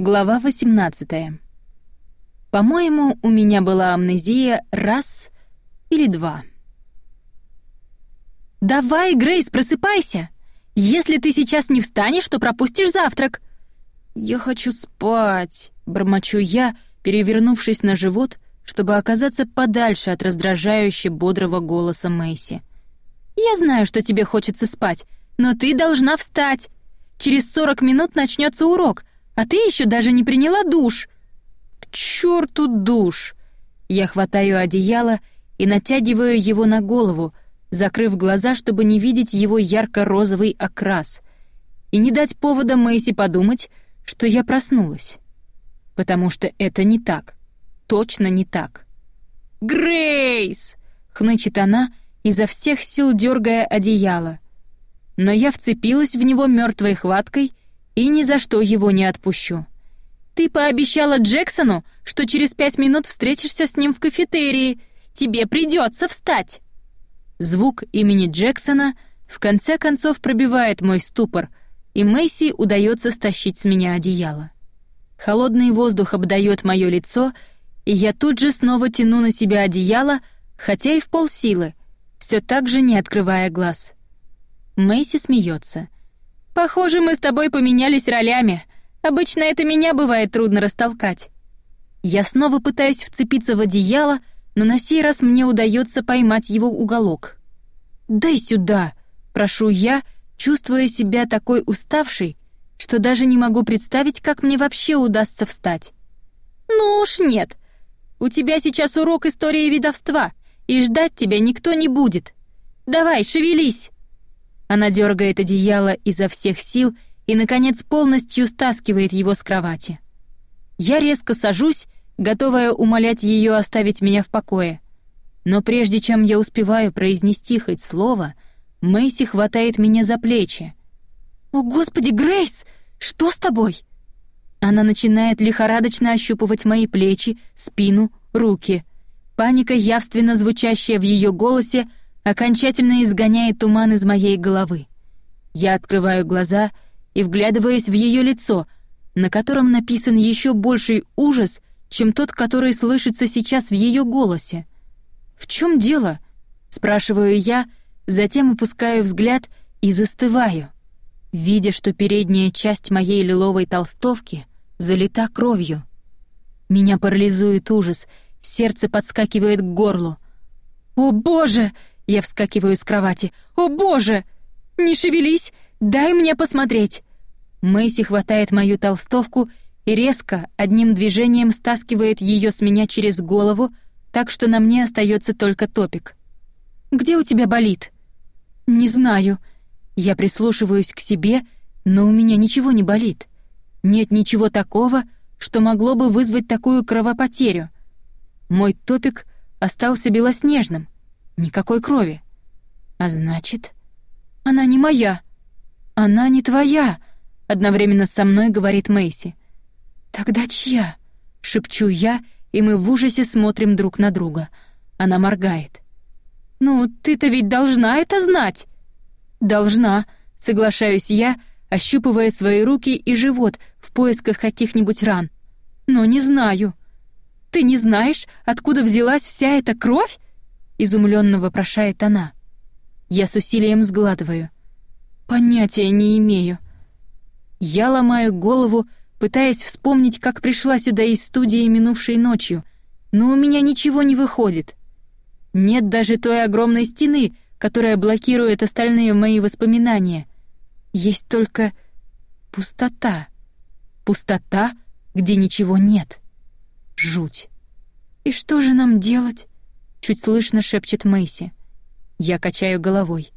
Глава 18. По-моему, у меня была амнезия раз или два. «Давай, Грейс, просыпайся! Если ты сейчас не встанешь, то пропустишь завтрак!» «Я хочу спать», — бормочу я, перевернувшись на живот, чтобы оказаться подальше от раздражающе бодрого голоса Мэйси. «Я знаю, что тебе хочется спать, но ты должна встать. Через 40 минут начнется урок, а ты еще даже не приняла душ. К черту душ! Я хватаю одеяло и натягиваю его на голову, закрыв глаза, чтобы не видеть его ярко-розовый окрас, и не дать повода Мэйси подумать, что я проснулась. Потому что это не так. Точно не так. «Грейс!» — хнычет она, изо всех сил дергая одеяло. Но я вцепилась в него мертвой хваткой — и ни за что его не отпущу. Ты пообещала Джексону, что через пять минут встретишься с ним в кафетерии. Тебе придется встать. Звук имени Джексона в конце концов пробивает мой ступор, и Мэйси удается стащить с меня одеяло. Холодный воздух обдает мое лицо, и я тут же снова тяну на себя одеяло, хотя и в полсилы, все так же не открывая глаз. Мэйси смеется. Похоже, мы с тобой поменялись ролями. Обычно это меня бывает трудно растолкать. Я снова пытаюсь вцепиться в одеяло, но на сей раз мне удается поймать его уголок. «Дай сюда!» — прошу я, чувствуя себя такой уставшей, что даже не могу представить, как мне вообще удастся встать. «Ну уж нет. У тебя сейчас урок истории видовства, и ждать тебя никто не будет. Давай, шевелись!» Она дергает одеяло изо всех сил и, наконец, полностью стаскивает его с кровати. Я резко сажусь, готовая умолять ее оставить меня в покое. Но прежде чем я успеваю произнести хоть слово, Мэйси хватает меня за плечи. «О, Господи, Грейс! Что с тобой?» Она начинает лихорадочно ощупывать мои плечи, спину, руки. Паника, явственно звучащая в ее голосе, окончательно изгоняет туман из моей головы. Я открываю глаза и вглядываюсь в ее лицо, на котором написан еще больший ужас, чем тот, который слышится сейчас в ее голосе. «В чем дело?» — спрашиваю я, затем опускаю взгляд и застываю, видя, что передняя часть моей лиловой толстовки залита кровью. Меня парализует ужас, сердце подскакивает к горлу. «О, Боже!» Я вскакиваю с кровати. «О, боже! Не шевелись! Дай мне посмотреть!» Мэйси хватает мою толстовку и резко, одним движением стаскивает ее с меня через голову, так что на мне остается только топик. «Где у тебя болит?» «Не знаю». Я прислушиваюсь к себе, но у меня ничего не болит. Нет ничего такого, что могло бы вызвать такую кровопотерю. Мой топик остался белоснежным — Никакой крови. А значит, она не моя. Она не твоя, одновременно со мной говорит Мэйси. Тогда чья? шепчу я, и мы в ужасе смотрим друг на друга. Она моргает. Ну, ты-то ведь должна это знать. Должна, соглашаюсь я, ощупывая свои руки и живот в поисках каких-нибудь ран. Но не знаю. Ты не знаешь, откуда взялась вся эта кровь? Изумленно вопрошает она. Я с усилием сглатываю. Понятия не имею. Я ломаю голову, пытаясь вспомнить, как пришла сюда из студии минувшей ночью, но у меня ничего не выходит. Нет даже той огромной стены, которая блокирует остальные мои воспоминания. Есть только пустота. Пустота, где ничего нет. Жуть. И что же нам делать? Чуть слышно шепчет Мэйси. Я качаю головой.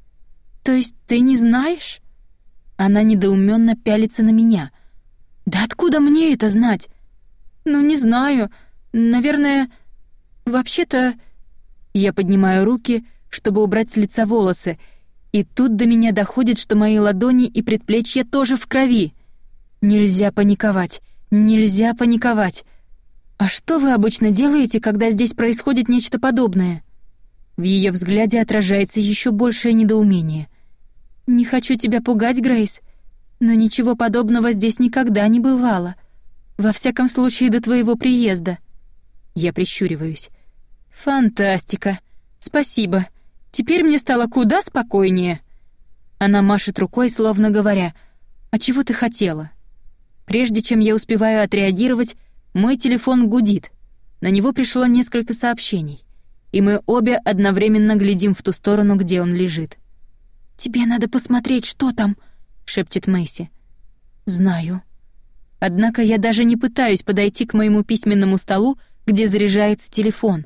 То есть ты не знаешь? Она недоуменно пялится на меня. Да откуда мне это знать? Ну не знаю. Наверное, вообще-то я поднимаю руки, чтобы убрать с лица волосы, и тут до меня доходит, что мои ладони и предплечья тоже в крови. Нельзя паниковать. Нельзя паниковать. «А что вы обычно делаете, когда здесь происходит нечто подобное?» В ее взгляде отражается еще большее недоумение. «Не хочу тебя пугать, Грейс, но ничего подобного здесь никогда не бывало. Во всяком случае, до твоего приезда. Я прищуриваюсь. Фантастика. Спасибо. Теперь мне стало куда спокойнее. Она машет рукой, словно говоря: "А чего ты хотела?" Прежде чем я успеваю отреагировать, мой телефон гудит. На него пришло несколько сообщений, и мы обе одновременно глядим в ту сторону, где он лежит. «Тебе надо посмотреть, что там», — шепчет Мэйси. «Знаю». Однако я даже не пытаюсь подойти к моему письменному столу, где заряжается телефон.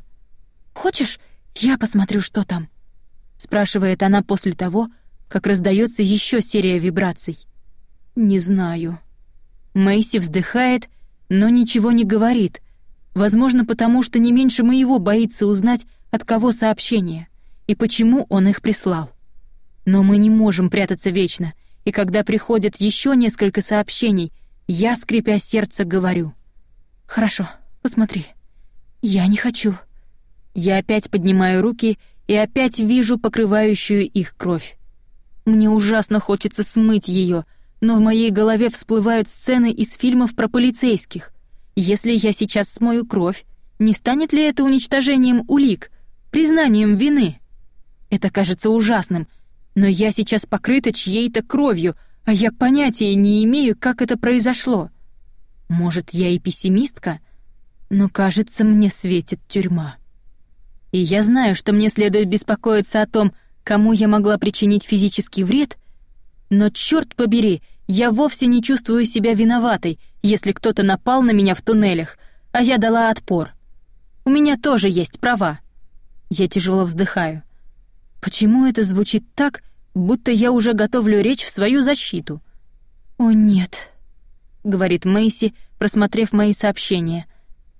«Хочешь, я посмотрю, что там?» — спрашивает она после того, как раздается еще серия вибраций. «Не знаю». Мэйси вздыхает, но ничего не говорит. Возможно, потому что не меньше моего боится узнать, от кого сообщение и почему он их прислал. Но мы не можем прятаться вечно, и когда приходят еще несколько сообщений — я, скрипя сердце, говорю. «Хорошо, посмотри. Я не хочу». Я опять поднимаю руки и опять вижу покрывающую их кровь. Мне ужасно хочется смыть ее, но в моей голове всплывают сцены из фильмов про полицейских. Если я сейчас смою кровь, не станет ли это уничтожением улик, признанием вины? Это кажется ужасным, но я сейчас покрыта чьей-то кровью, а я понятия не имею, как это произошло. Может, я и пессимистка, но, кажется, мне светит тюрьма. И я знаю, что мне следует беспокоиться о том, кому я могла причинить физический вред, но черт побери, я вовсе не чувствую себя виноватой, если кто-то напал на меня в туннелях, а я дала отпор. У меня тоже есть права. Я тяжело вздыхаю. Почему это звучит так, будто я уже готовлю речь в свою защиту. «О, нет», — говорит Мэйси, просмотрев мои сообщения.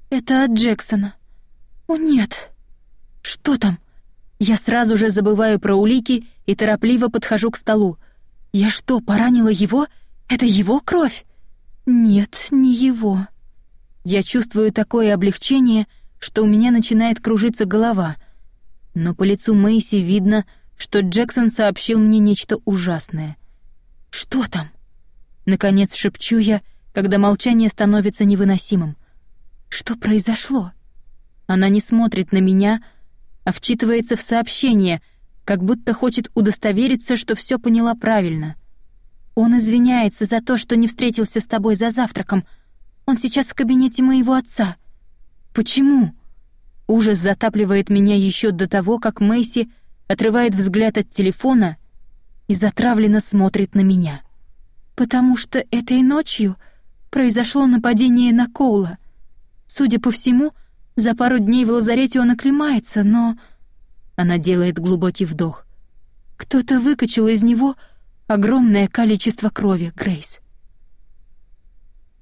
«Это от Джексона». «О, нет». «Что там?» Я сразу же забываю про улики и торопливо подхожу к столу. «Я что, поранила его? Это его кровь?» «Нет, не его». Я чувствую такое облегчение, что у меня начинает кружиться голова. Но по лицу Мэйси видно, что Джексон сообщил мне нечто ужасное. «Что там?» Наконец шепчу я, когда молчание становится невыносимым. «Что произошло?» Она не смотрит на меня, а вчитывается в сообщение, как будто хочет удостовериться, что все поняла правильно. «Он извиняется за то, что не встретился с тобой за завтраком. Он сейчас в кабинете моего отца». «Почему?» Ужас затапливает меня еще до того, как Мэйси отрывает взгляд от телефона и затравленно смотрит на меня. Потому что этой ночью произошло нападение на Коула. Судя по всему, за пару дней в лазарете он оклемается, но... Она делает глубокий вдох. Кто-то выкачал из него огромное количество крови, Грейс.